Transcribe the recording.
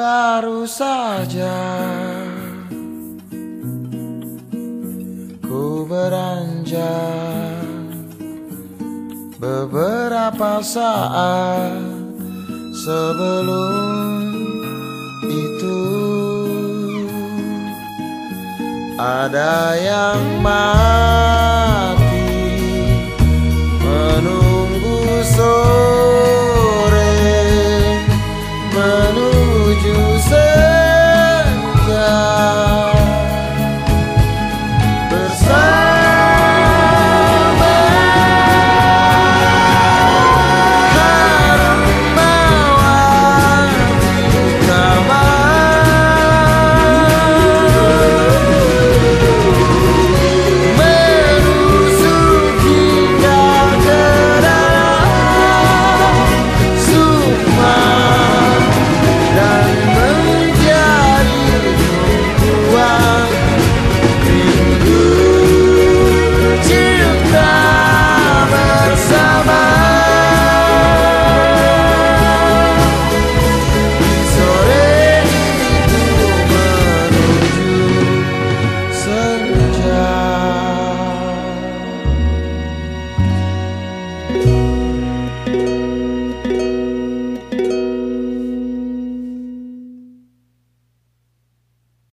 Baru saja. Ku beranjak beberapa saat sebelum itu. Ada yang mau